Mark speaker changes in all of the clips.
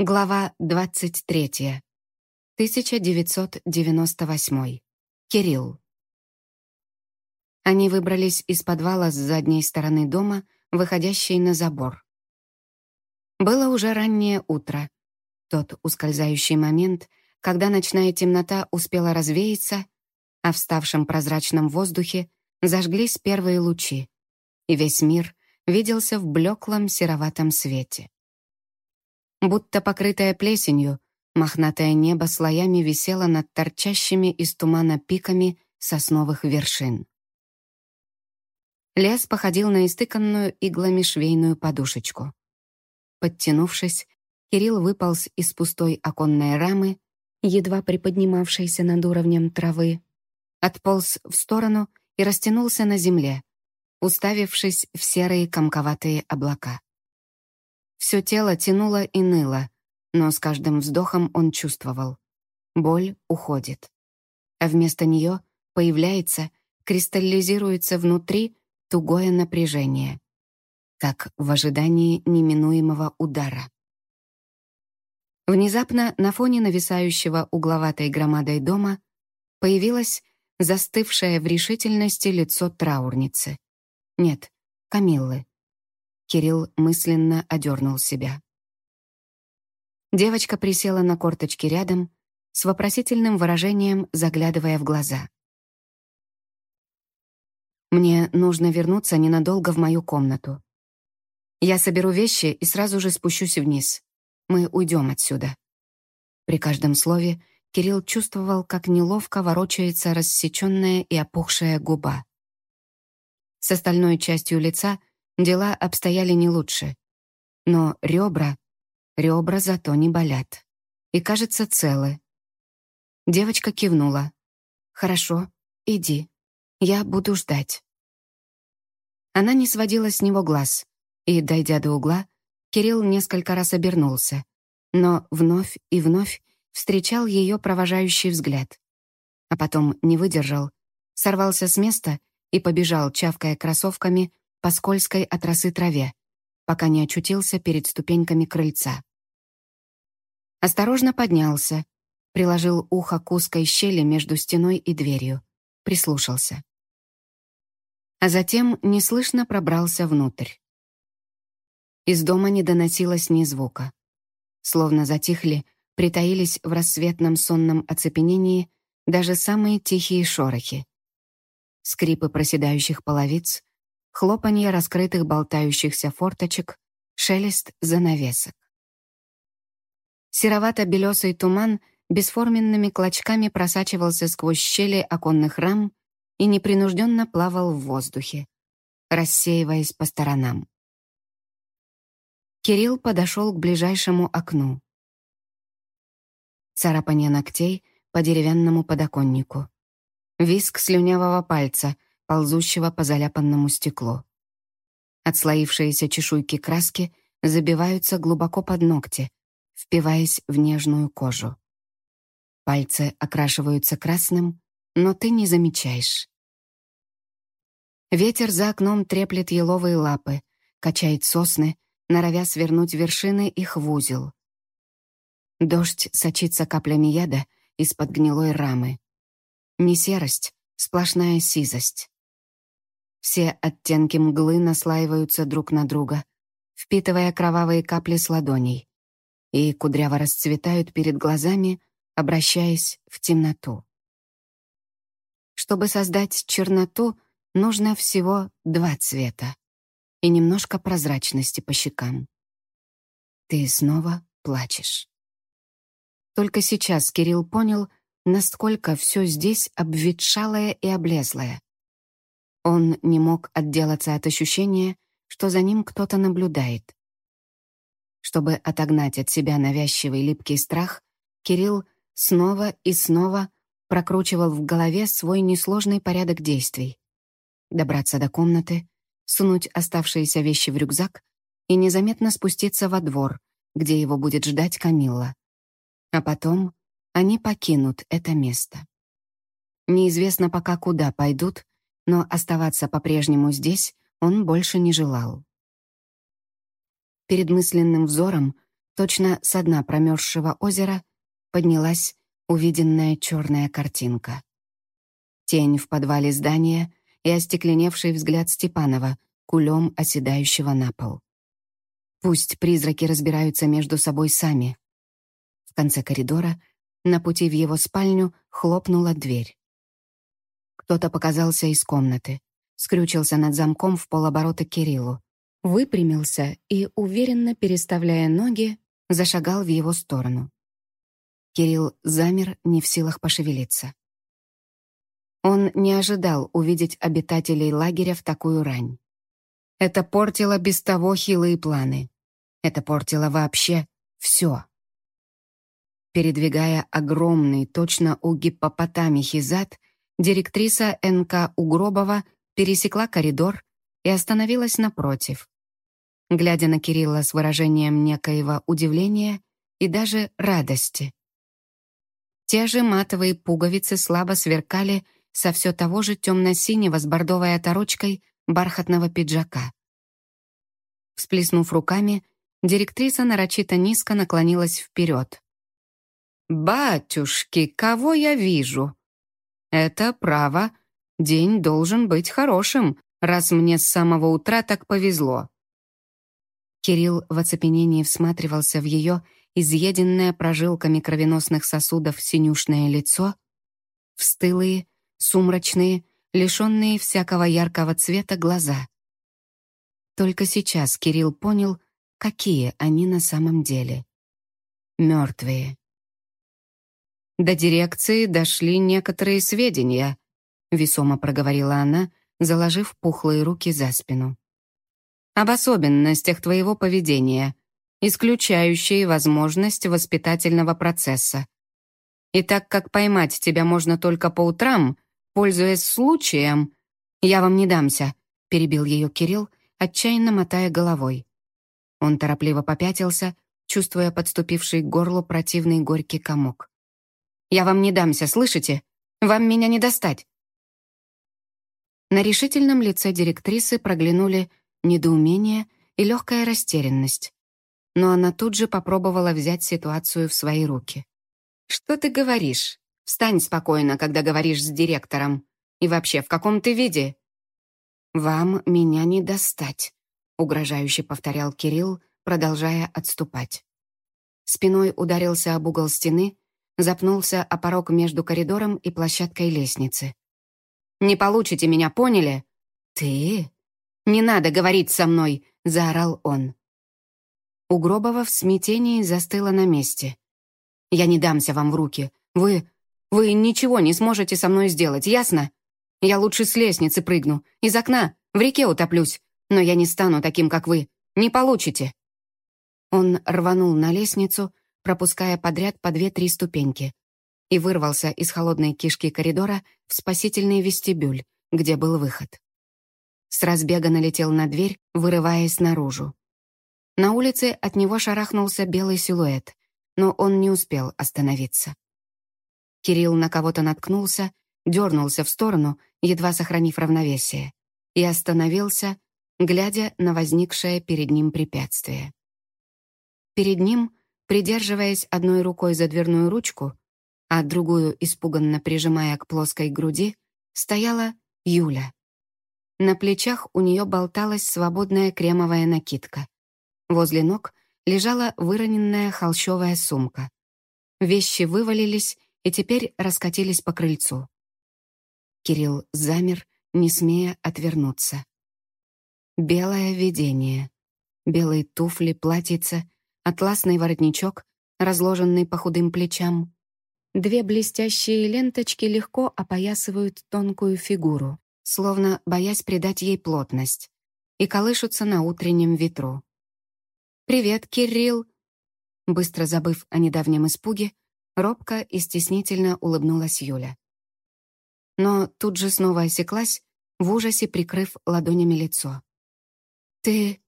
Speaker 1: Глава 23. 1998. Кирилл. Они выбрались из подвала с задней стороны дома, выходящей на забор. Было уже раннее утро. Тот ускользающий момент, когда ночная темнота успела развеяться, а в ставшем прозрачном воздухе зажглись первые лучи, и весь мир виделся в блеклом сероватом свете. Будто покрытая плесенью, мохнатое небо слоями висело над торчащими из тумана пиками сосновых вершин. Лес походил на истыканную иглами швейную подушечку. Подтянувшись, Кирилл выполз из пустой оконной рамы, едва приподнимавшейся над уровнем травы, отполз в сторону и растянулся на земле, уставившись в серые комковатые облака. Все тело тянуло и ныло, но с каждым вздохом он чувствовал. Боль уходит. А вместо нее появляется, кристаллизируется внутри тугое напряжение, как в ожидании неминуемого удара. Внезапно на фоне нависающего угловатой громадой дома появилось застывшее в решительности лицо траурницы. Нет, Камиллы. Кирилл мысленно одернул себя. Девочка присела на корточки рядом, с вопросительным выражением заглядывая в глаза. «Мне нужно вернуться ненадолго в мою комнату. Я соберу вещи и сразу же спущусь вниз. Мы уйдем отсюда». При каждом слове Кирилл чувствовал, как неловко ворочается рассеченная и опухшая губа. С остальной частью лица дела обстояли не лучше. Но ребра, ребра зато не болят. И, кажется, целы. Девочка кивнула. «Хорошо, иди. Я буду ждать». Она не сводила с него глаз, и, дойдя до угла, Кирилл несколько раз обернулся, но вновь и вновь встречал ее провожающий взгляд. А потом не выдержал, сорвался с места и побежал, чавкая кроссовками, по скользкой от росы траве, пока не очутился перед ступеньками крыльца. Осторожно поднялся, приложил ухо к узкой щели между стеной и дверью, прислушался. А затем неслышно пробрался внутрь. Из дома не доносилось ни звука. Словно затихли, притаились в рассветном сонном оцепенении даже самые тихие шорохи. Скрипы проседающих половиц, хлопанье раскрытых болтающихся форточек, шелест занавесок. Серовато-белесый туман бесформенными клочками просачивался сквозь щели оконных рам и непринужденно плавал в воздухе, рассеиваясь по сторонам. Кирилл подошел к ближайшему окну. Царапание ногтей по деревянному подоконнику. Виск слюнявого пальца — ползущего по заляпанному стеклу. Отслоившиеся чешуйки краски забиваются глубоко под ногти, впиваясь в нежную кожу. Пальцы окрашиваются красным, но ты не замечаешь. Ветер за окном треплет еловые лапы, качает сосны, норовя свернуть вершины их в узел. Дождь сочится каплями яда из-под гнилой рамы. Не серость, сплошная сизость. Все оттенки мглы наслаиваются друг на друга, впитывая кровавые капли с ладоней, и кудряво расцветают перед глазами, обращаясь в темноту. Чтобы создать черноту, нужно всего два цвета и немножко прозрачности по щекам. Ты снова плачешь. Только сейчас Кирилл понял, насколько все здесь обветшалое и облезлое. Он не мог отделаться от ощущения, что за ним кто-то наблюдает. Чтобы отогнать от себя навязчивый липкий страх, Кирилл снова и снова прокручивал в голове свой несложный порядок действий. Добраться до комнаты, сунуть оставшиеся вещи в рюкзак и незаметно спуститься во двор, где его будет ждать Камилла. А потом они покинут это место. Неизвестно пока куда пойдут, но оставаться по-прежнему здесь он больше не желал. Перед мысленным взором Точно со дна промерзшего озера поднялась увиденная черная картинка. Тень в подвале здания и остекленевший взгляд Степанова, кулем оседающего на пол. Пусть призраки разбираются между собой сами. В конце коридора, на пути в его спальню, хлопнула дверь. Кто-то показался из комнаты, скрючился над замком в полоборота Кириллу, выпрямился и, уверенно переставляя ноги, зашагал в его сторону. Кирилл замер, не в силах пошевелиться. Он не ожидал увидеть обитателей лагеря в такую рань. Это портило без того хилые планы. Это портило вообще все. Передвигая огромный, точно у гиппопотамихи зад, директриса НК Угробова пересекла коридор и остановилась напротив. Глядя на Кирилла с выражением некоего удивления и даже радости. Те же матовые пуговицы слабо сверкали со все того же темно-синего с бордовой оторочкой бархатного пиджака. Всплеснув руками, директриса нарочито низко наклонилась вперед. «Батюшки, кого я вижу?» «Это право. День должен быть хорошим, раз мне с самого утра так повезло». Кирилл в оцепенении всматривался в ее изъеденное прожилками кровеносных сосудов синюшное лицо, в стылые, сумрачные, лишенные всякого яркого цвета глаза. Только сейчас Кирилл понял, какие они на самом деле. Мертвые. До дирекции дошли некоторые сведения, весомо проговорила она, заложив пухлые руки за спину. Об особенностях твоего поведения, исключающие возможность воспитательного процесса. И так как поймать тебя можно только по утрам, Пользуясь случаем, я вам не дамся», — перебил ее Кирилл, отчаянно мотая головой. Он торопливо попятился, чувствуя подступивший к горлу противный горький комок. «Я вам не дамся, слышите? Вам меня не достать!» На решительном лице директрисы проглянули недоумение и легкая растерянность. Но она тут же попробовала взять ситуацию в свои руки. «Что ты говоришь? Встань спокойно, когда говоришь с директором. И вообще, в каком ты виде?» «Вам меня не достать», — угрожающе повторял Кирилл, продолжая отступать. Спиной ударился об угол стены, запнулся о порог между коридором и площадкой лестницы. «Не получите меня, поняли?» «Ты? Не надо говорить со мной!» — заорал он. У Гробова в смятении застыла на месте. «Я не дамся вам в руки. Вы... Вы ничего не сможете со мной сделать, ясно? Я лучше с лестницы прыгну, из окна, в реке утоплюсь, но я не стану таким, как вы. Не получите». Он рванул на лестницу, пропуская подряд по две-три ступеньки, и вырвался из холодной кишки коридора в спасительный вестибюль, где был выход. С разбега налетел на дверь, вырываясь наружу. На улице от него шарахнулся белый силуэт, но он не успел остановиться. Кирилл на кого-то наткнулся, дернулся в сторону, едва сохранив равновесие, и остановился, глядя на возникшее перед ним препятствие. Перед ним, придерживаясь одной рукой за дверную ручку, а другую испуганно прижимая к плоской груди, стояла Юля. На плечах у нее болталась свободная кремовая накидка. Возле ног лежала выроненная холщовая сумка. Вещи вывалились и теперь раскатились по крыльцу. Кирилл замер, не смея отвернуться. Белое видение. Белые туфли, платьице, атласный воротничок, разложенный по худым плечам. Две блестящие ленточки легко опоясывают тонкую фигуру, словно боясь придать ей плотность, и колышутся на утреннем ветру. «Привет, Кирилл!» Быстро забыв о недавнем испуге, Робко и стеснительно улыбнулась Юля. Но тут же снова осеклась, в ужасе прикрыв ладонями лицо. «Ты...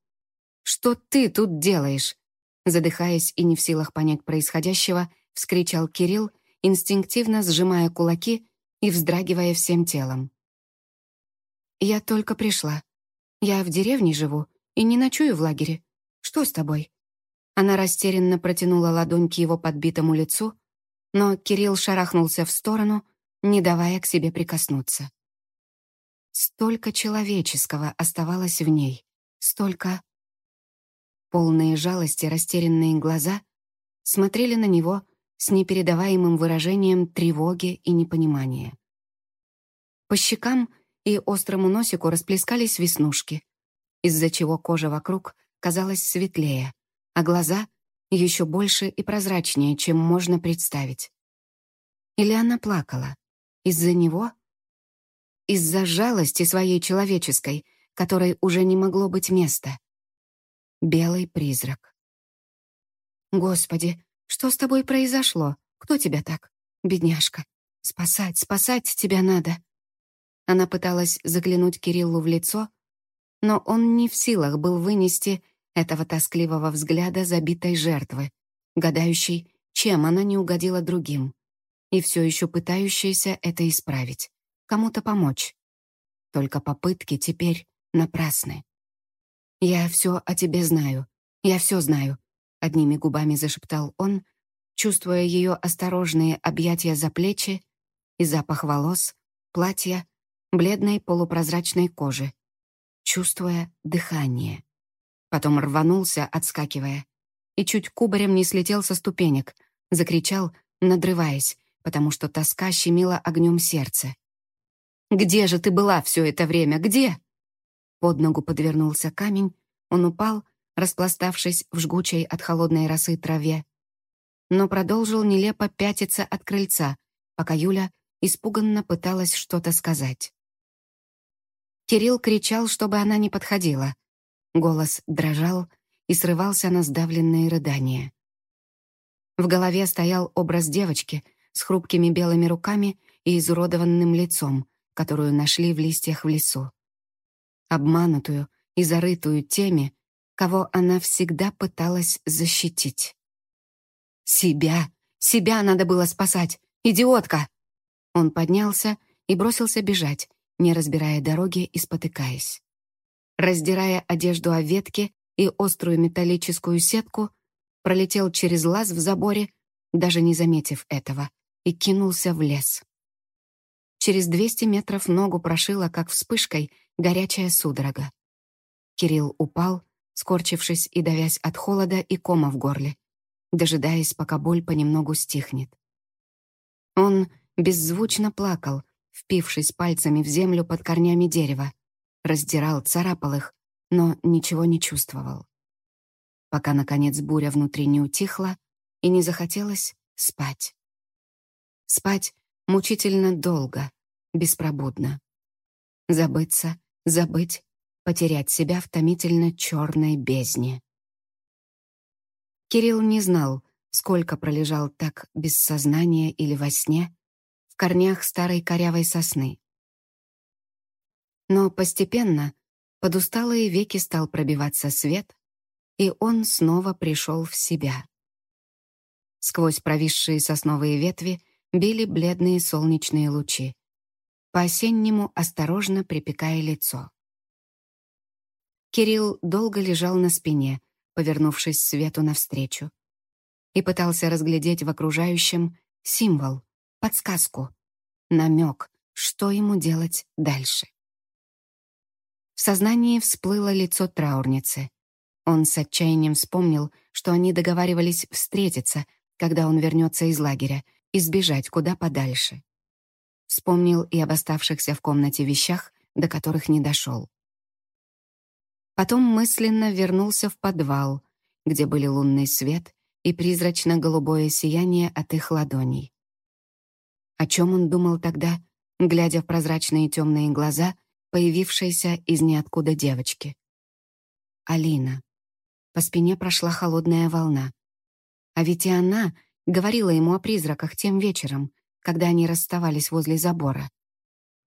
Speaker 1: что ты тут делаешь?» Задыхаясь и не в силах понять происходящего, вскричал Кирилл, инстинктивно сжимая кулаки и вздрагивая всем телом. «Я только пришла. Я в деревне живу и не ночую в лагере. Что с тобой?» Она растерянно протянула ладонь к его подбитому лицу, но Кирилл шарахнулся в сторону, не давая к себе прикоснуться. Столько человеческого оставалось в ней, столько... Полные жалости растерянные глаза смотрели на него с непередаваемым выражением тревоги и непонимания. По щекам и острому носику расплескались веснушки, из-за чего кожа вокруг казалась светлее, а глаза еще больше и прозрачнее, чем можно представить. Или она плакала? Из-за него? Из-за жалости своей человеческой, которой уже не могло быть места. Белый призрак. «Господи, что с тобой произошло? Кто тебя так? Бедняжка. Спасать, спасать тебя надо». Она пыталась заглянуть Кириллу в лицо, но он не в силах был вынести этого тоскливого взгляда забитой жертвы, гадающей, чем она не угодила другим, и все еще пытающейся это исправить, кому-то помочь. Только попытки теперь напрасны. «Я все о тебе знаю, я все знаю», — одними губами зашептал он, чувствуя ее осторожные объятия за плечи и запах волос, платья, бледной полупрозрачной кожи, чувствуя дыхание. Потом рванулся, отскакивая, и чуть кубарем не слетел со ступенек, закричал, надрываясь, потому что тоска щемила огнем сердце. «Где же ты была все это время? Где?» Под ногу подвернулся камень, он упал, распластавшись в жгучей от холодной росы траве, но продолжил нелепо пятиться от крыльца, пока Юля испуганно пыталась что-то сказать. Кирилл кричал, чтобы она не подходила, Голос дрожал и срывался на сдавленные рыдания. В голове стоял образ девочки с хрупкими белыми руками и изуродованным лицом, которую нашли в листьях в лесу. Обманутую и зарытую теми, кого она всегда пыталась защитить. «Себя! Себя надо было спасать! Идиотка!» Он поднялся и бросился бежать, не разбирая дороги и спотыкаясь раздирая одежду о ветки и острую металлическую сетку, пролетел через лаз в заборе, даже не заметив этого, и кинулся в лес. Через 200 метров ногу прошила, как вспышкой, горячая судорога. Кирилл упал, скорчившись и давясь от холода и кома в горле, дожидаясь, пока боль понемногу стихнет. Он беззвучно плакал, впившись пальцами в землю под корнями дерева, раздирал, царапал их, но ничего не чувствовал. Пока, наконец, буря внутри не утихла и не захотелось спать. Спать мучительно долго, беспробудно. Забыться, забыть, потерять себя в томительно черной бездне. Кирилл не знал, сколько пролежал так без сознания или во сне в корнях старой корявой сосны. Но постепенно под усталые веки стал пробиваться свет, и он снова пришел в себя. Сквозь провисшие сосновые ветви били бледные солнечные лучи, по-осеннему осторожно припекая лицо. Кирилл долго лежал на спине, повернувшись свету навстречу, и пытался разглядеть в окружающем символ, подсказку, намек, что ему делать дальше. В сознании всплыло лицо траурницы. Он с отчаянием вспомнил, что они договаривались встретиться, когда он вернется из лагеря, и сбежать куда подальше. Вспомнил и об оставшихся в комнате вещах, до которых не дошел. Потом мысленно вернулся в подвал, где были лунный свет и призрачно-голубое сияние от их ладоней. О чем он думал тогда, глядя в прозрачные темные глаза — появившейся из ниоткуда девочки. Алина. По спине прошла холодная волна. А ведь и она говорила ему о призраках тем вечером, когда они расставались возле забора.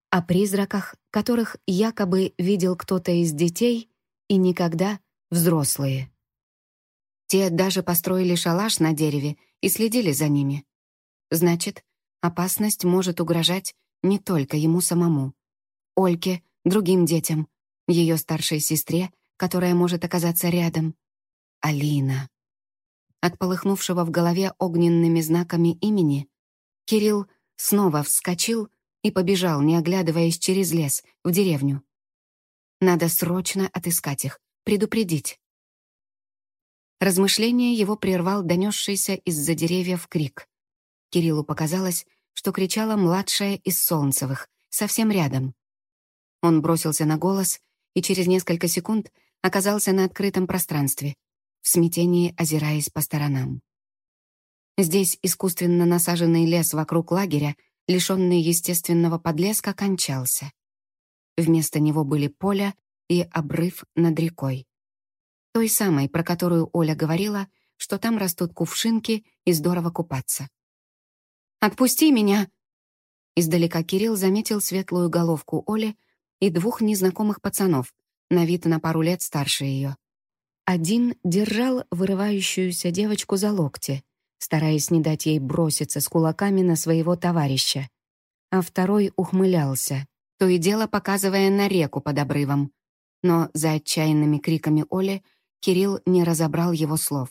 Speaker 1: О призраках, которых якобы видел кто-то из детей и никогда взрослые. Те даже построили шалаш на дереве и следили за ними. Значит, опасность может угрожать не только ему самому. Ольке, другим детям, ее старшей сестре, которая может оказаться рядом. Алина. от полыхнувшего в голове огненными знаками имени, Кирилл снова вскочил и побежал, не оглядываясь через лес, в деревню. Надо срочно отыскать их, предупредить. Размышление его прервал донесшийся из-за деревьев крик. Кириллу показалось, что кричала младшая из Солнцевых, совсем рядом. Он бросился на голос и через несколько секунд оказался на открытом пространстве, в смятении озираясь по сторонам. Здесь искусственно насаженный лес вокруг лагеря, лишенный естественного подлеска, кончался. Вместо него были поля и обрыв над рекой. Той самой, про которую Оля говорила, что там растут кувшинки и здорово купаться. «Отпусти меня!» Издалека Кирилл заметил светлую головку Оли и двух незнакомых пацанов, на вид на пару лет старше ее. Один держал вырывающуюся девочку за локти, стараясь не дать ей броситься с кулаками на своего товарища, а второй ухмылялся, то и дело показывая на реку под обрывом. Но за отчаянными криками Оли Кирилл не разобрал его слов.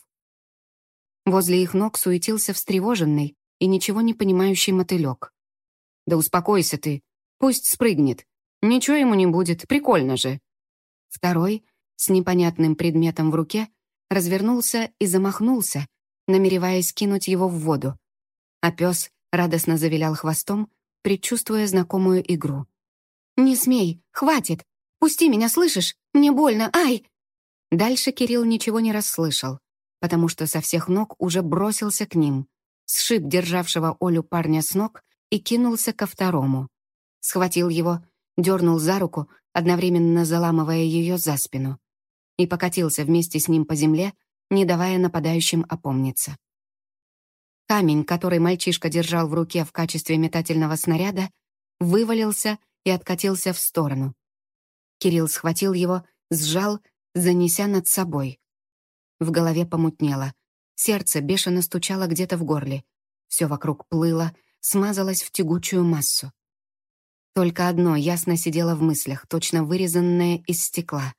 Speaker 1: Возле их ног суетился встревоженный и ничего не понимающий мотылек. «Да успокойся ты, пусть спрыгнет. Ничего ему не будет, прикольно же». Второй, с непонятным предметом в руке, развернулся и замахнулся, намереваясь кинуть его в воду. А пес радостно завилял хвостом, предчувствуя знакомую игру. «Не смей! Хватит! Пусти меня, слышишь? Мне больно! Ай!» Дальше Кирилл ничего не расслышал, потому что со всех ног уже бросился к ним, сшиб державшего Олю парня с ног и кинулся ко второму. Схватил его, дернул за руку, одновременно заламывая ее за спину, и покатился вместе с ним по земле, не давая нападающим опомниться. Камень, который мальчишка держал в руке в качестве метательного снаряда, вывалился и откатился в сторону. Кирилл схватил его, сжал, занеся над собой. В голове помутнело. Сердце бешено стучало где-то в горле. Все вокруг плыло, смазалось в тягучую массу. Только одно ясно сидело в мыслях, точно вырезанное из стекла.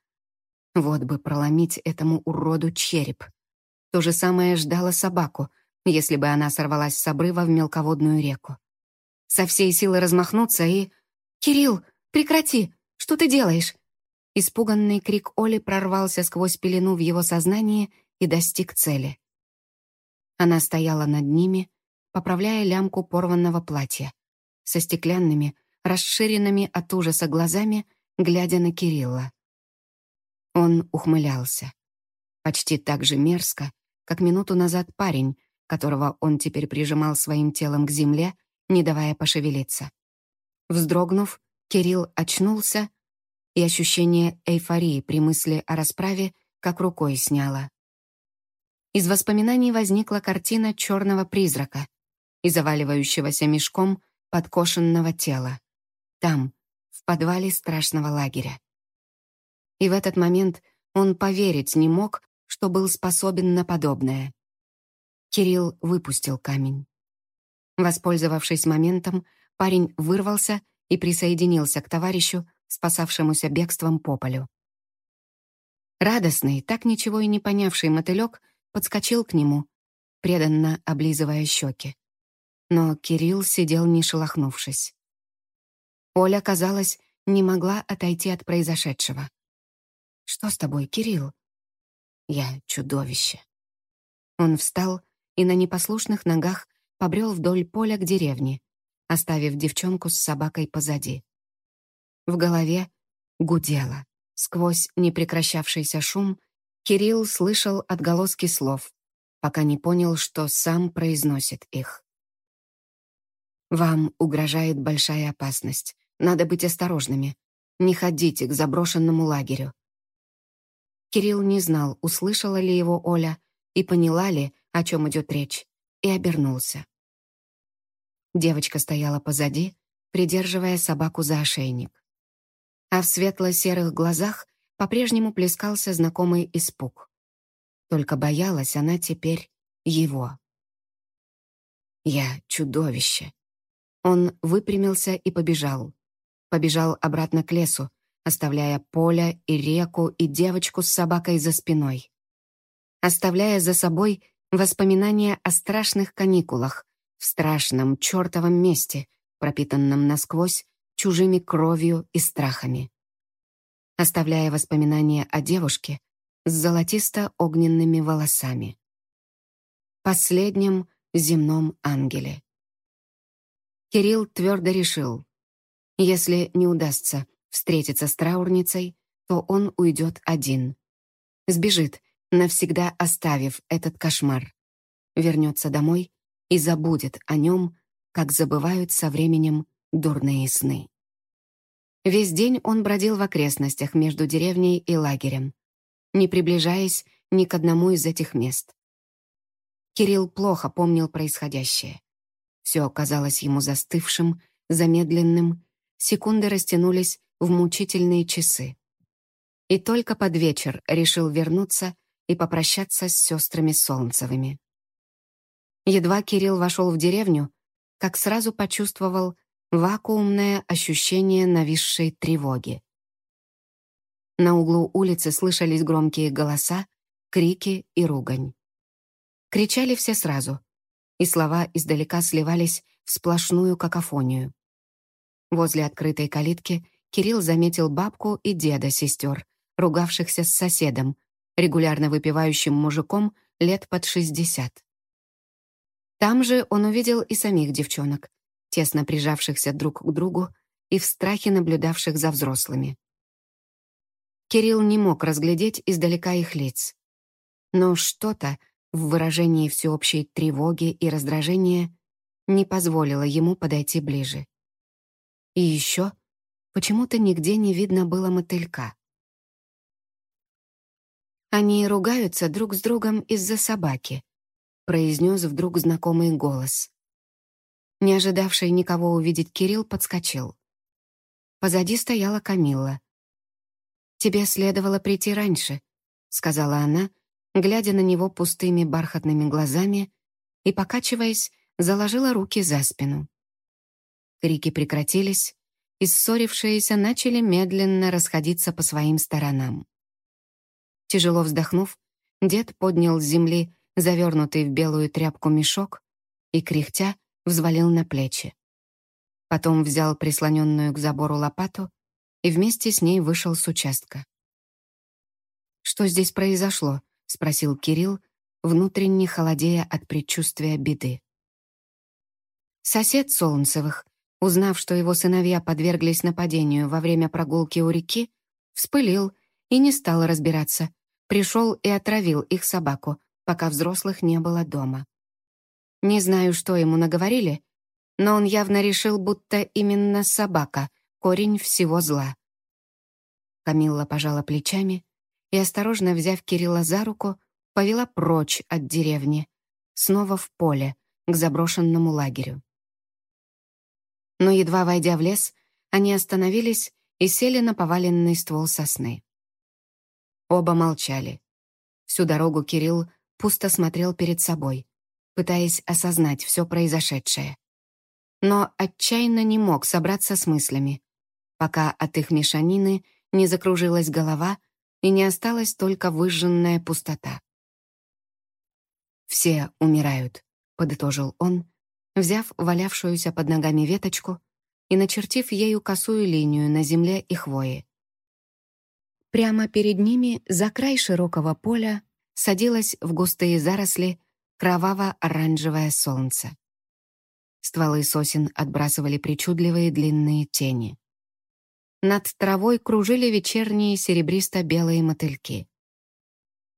Speaker 1: Вот бы проломить этому уроду череп. То же самое ждало собаку, если бы она сорвалась с обрыва в мелководную реку. Со всей силы размахнуться и... «Кирилл, прекрати! Что ты делаешь?» Испуганный крик Оли прорвался сквозь пелену в его сознании и достиг цели. Она стояла над ними, поправляя лямку порванного платья, со стеклянными, расширенными от ужаса глазами, глядя на Кирилла. Он ухмылялся. Почти так же мерзко, как минуту назад парень, которого он теперь прижимал своим телом к земле, не давая пошевелиться. Вздрогнув, Кирилл очнулся и ощущение эйфории при мысли о расправе как рукой сняло. Из воспоминаний возникла картина черного призрака и заваливающегося мешком подкошенного тела. Там, в подвале страшного лагеря. И в этот момент он поверить не мог, что был способен на подобное. Кирилл выпустил камень. Воспользовавшись моментом, парень вырвался и присоединился к товарищу, спасавшемуся бегством по полю. Радостный, так ничего и не понявший мотылек подскочил к нему, преданно облизывая щеки. Но Кирилл сидел не шелохнувшись. Оля, казалось, не могла отойти от произошедшего. «Что с тобой, Кирилл?» «Я чудовище». Он встал и на непослушных ногах побрел вдоль поля к деревне, оставив девчонку с собакой позади. В голове гудело. Сквозь непрекращавшийся шум Кирилл слышал отголоски слов, пока не понял, что сам произносит их. «Вам угрожает большая опасность. Надо быть осторожными. Не ходите к заброшенному лагерю». Кирилл не знал, услышала ли его Оля и поняла ли, о чем идет речь, и обернулся. Девочка стояла позади, придерживая собаку за ошейник а в светло-серых глазах по-прежнему плескался знакомый испуг. Только боялась она теперь его. «Я чудовище». Он выпрямился и побежал. Побежал обратно к лесу, оставляя поле и реку и девочку с собакой за спиной. Оставляя за собой Воспоминания о страшных каникулах в страшном чертовом месте, пропитанном насквозь чужими кровью и страхами. Оставляя воспоминания о девушке с золотисто-огненными волосами. Последнем земном ангеле. Кирилл твердо решил, если не удастся встретиться с траурницей, то он уйдет один. Сбежит, навсегда оставив этот кошмар. Вернется домой и забудет о нем, как забывают со временем дурные сны. Весь день он бродил в окрестностях между деревней и лагерем, не приближаясь ни к одному из этих мест. Кирилл плохо помнил происходящее. Все оказалось ему застывшим, замедленным, секунды растянулись в мучительные часы. И только под вечер решил вернуться и попрощаться с сестрами Солнцевыми. Едва Кирилл вошел в деревню, как сразу почувствовал вакуумное ощущение нависшей тревоги. На углу улицы слышались громкие голоса, крики и ругань. Кричали все сразу, и слова издалека сливались в сплошную какофонию. Возле открытой калитки Кирилл заметил бабку и деда сестер, ругавшихся с соседом, регулярно выпивающим мужиком лет под шестьдесят. Там же он увидел и самих девчонок, тесно прижавшихся друг к другу и в страхе наблюдавших за взрослыми. Кирилл не мог разглядеть издалека их лиц. Но что-то в выражении всеобщей тревоги и раздражения не позволило ему подойти ближе. И еще почему-то нигде не видно было мотылька. Они ругаются друг с другом из-за собаки, произнес вдруг знакомый голос. Не ожидавший никого увидеть Кирилл подскочил. Позади стояла Камилла. «Тебе следовало прийти раньше», — сказала она, глядя на него пустыми бархатными глазами и, покачиваясь, заложила руки за спину. Крики прекратились, и ссорившиеся начали медленно расходиться по своим сторонам. Тяжело вздохнув, дед поднял с земли завернутый в белую тряпку мешок и, кряхтя, взвалил на плечи. Потом взял прислоненную к забору лопату и вместе с ней вышел с участка. «Что здесь произошло?» — спросил Кирилл, внутренне холодея от предчувствия беды. Сосед Солнцевых, узнав, что его сыновья подверглись нападению во время прогулки у реки, вспылил и не стал разбираться, пришел и отравил их собаку, пока взрослых не было дома. Не знаю, что ему наговорили, но он явно решил, будто именно собака — корень всего зла. Камилла пожала плечами и, осторожно взяв Кирилла за руку, повела прочь от деревни, снова в поле, к заброшенному лагерю. Но едва войдя в лес, они остановились и сели на поваленный ствол сосны. Оба молчали. Всю дорогу Кирилл пусто смотрел перед собой, пытаясь осознать все произошедшее. Но отчаянно не мог собраться с мыслями, пока от их мешанины не закружилась голова и не осталась только выжженная пустота. «Все умирают», — подытожил он, взяв валявшуюся под ногами веточку и начертив ею косую линию на земле и хвое. Прямо перед ними, за край широкого поля, садилось в густые заросли кроваво-оранжевое солнце. Стволы сосен отбрасывали причудливые длинные тени. Над травой кружили вечерние серебристо-белые мотыльки.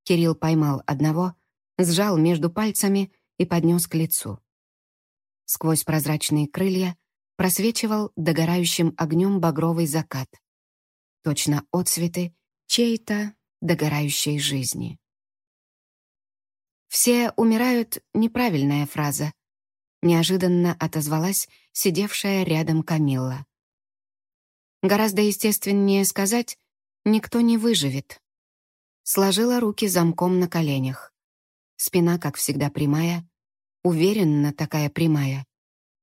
Speaker 1: Кирилл поймал одного, сжал между пальцами и поднес к лицу. Сквозь прозрачные крылья просвечивал догорающим огнем багровый закат. Точно отцветы чьей-то догорающей жизни. «Все умирают» — неправильная фраза. Неожиданно отозвалась сидевшая рядом Камилла. Гораздо естественнее сказать «никто не выживет». Сложила руки замком на коленях. Спина, как всегда, прямая, уверенно такая прямая.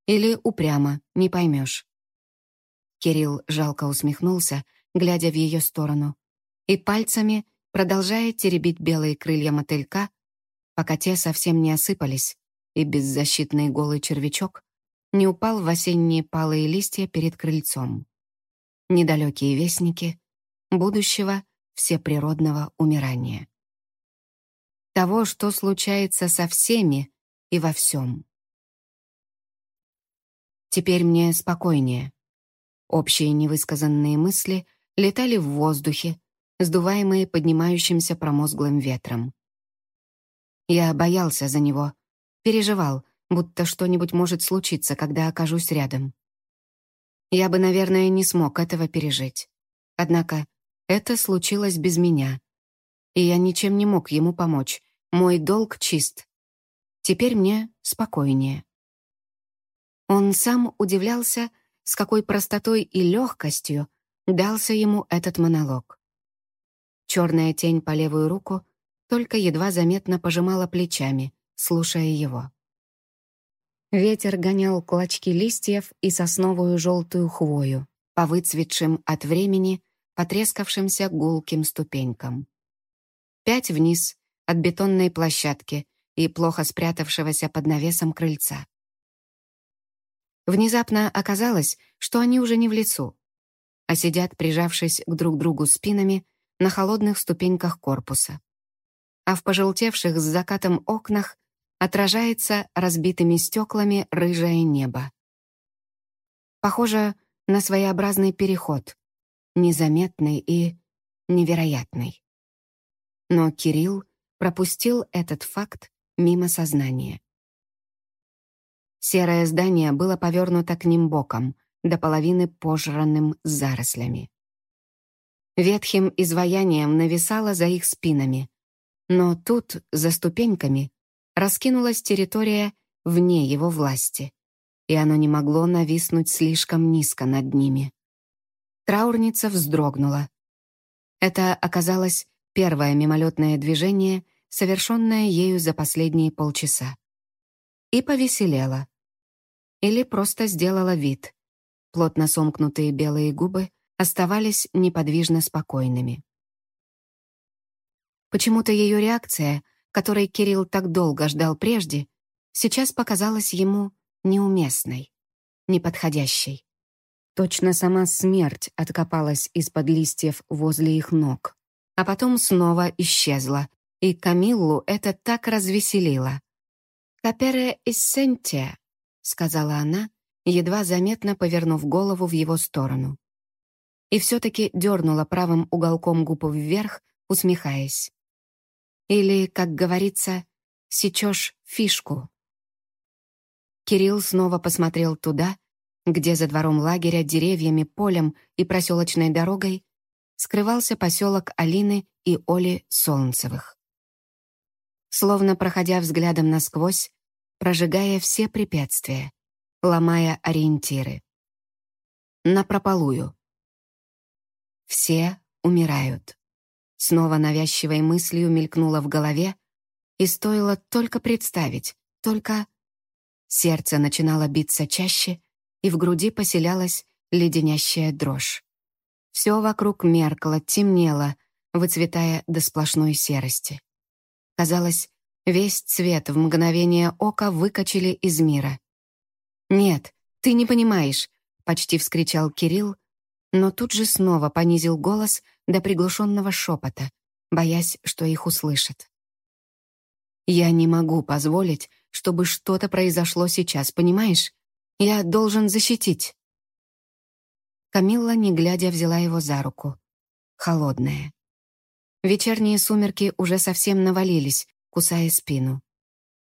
Speaker 1: Или упрямо, не поймешь. Кирилл жалко усмехнулся, глядя в ее сторону, и пальцами, продолжая теребить белые крылья мотылька, пока те совсем не осыпались, и беззащитный голый червячок не упал в осенние палые листья перед крыльцом. Недалекие вестники будущего всеприродного умирания. Того, что случается со всеми и во всем. Теперь мне спокойнее. Общие невысказанные мысли летали в воздухе, сдуваемые поднимающимся промозглым ветром. Я боялся за него, переживал, будто что-нибудь может случиться, когда окажусь рядом. Я бы, наверное, не смог этого пережить. Однако это случилось без меня. И я ничем не мог ему помочь. Мой долг чист. Теперь мне спокойнее. Он сам удивлялся, с какой простотой и легкостью дался ему этот монолог. Черная тень по левую руку только едва заметно пожимала плечами, слушая его. Ветер гонял клочки листьев и сосновую желтую хвою по выцветшим от времени, потрескавшимся гулким ступенькам. Пять вниз от бетонной площадки и плохо спрятавшегося под навесом крыльца. Внезапно оказалось, что они уже не в лесу, а сидят, прижавшись к друг другу спинами, на холодных ступеньках корпуса. А в пожелтевших с закатом окнах отражается разбитыми стеклами рыжее небо. Похоже на своеобразный переход, незаметный и невероятный. Но Кирилл пропустил этот факт мимо сознания. Серое здание было повернуто к ним боком, до половины пожранным зарослями. Ветхим изваянием нависало за их спинами, но тут, за ступеньками, раскинулась территория вне его власти, и оно не могло нависнуть слишком низко над ними. Траурница вздрогнула. Это оказалось первое мимолетное движение, совершенное ею за последние полчаса. И повеселела. Или просто сделала вид. Плотно сомкнутые белые губы оставались неподвижно спокойными. Почему-то ее реакция которой Кирилл так долго ждал прежде, сейчас показалась ему неуместной, неподходящей. Точно сама смерть откопалась из-под листьев возле их ног, а потом снова исчезла, и Камиллу это так развеселило. «Капере иссентия», — сказала она, едва заметно повернув голову в его сторону. И все-таки дернула правым уголком губ вверх, усмехаясь. Или, как говорится, сечешь фишку. Кирилл снова посмотрел туда, где за двором лагеря, деревьями, полем и проселочной дорогой скрывался поселок Алины и Оли Солнцевых. Словно проходя взглядом насквозь, прожигая все препятствия, ломая ориентиры. Напропалую. Все умирают. Снова навязчивой мыслью мелькнуло в голове, и стоило только представить, только... Сердце начинало биться чаще, и в груди поселялась леденящая дрожь. Все вокруг меркло, темнело, выцветая до сплошной серости. Казалось, весь цвет в мгновение ока выкачали из мира. «Нет, ты не понимаешь», — почти вскричал Кирилл, но тут же снова понизил голос до приглушенного шепота, боясь, что их услышат. «Я не могу позволить, чтобы что-то произошло сейчас, понимаешь? Я должен защитить». Камилла, не глядя, взяла его за руку. Холодная. Вечерние сумерки уже совсем навалились, кусая спину.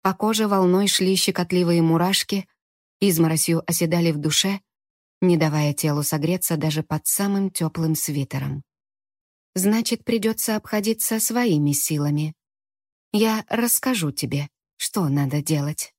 Speaker 1: По коже волной шли щекотливые мурашки, изморосью оседали в душе, не давая телу согреться даже под самым теплым свитером. Значит, придется обходиться своими силами. Я расскажу тебе, что надо делать.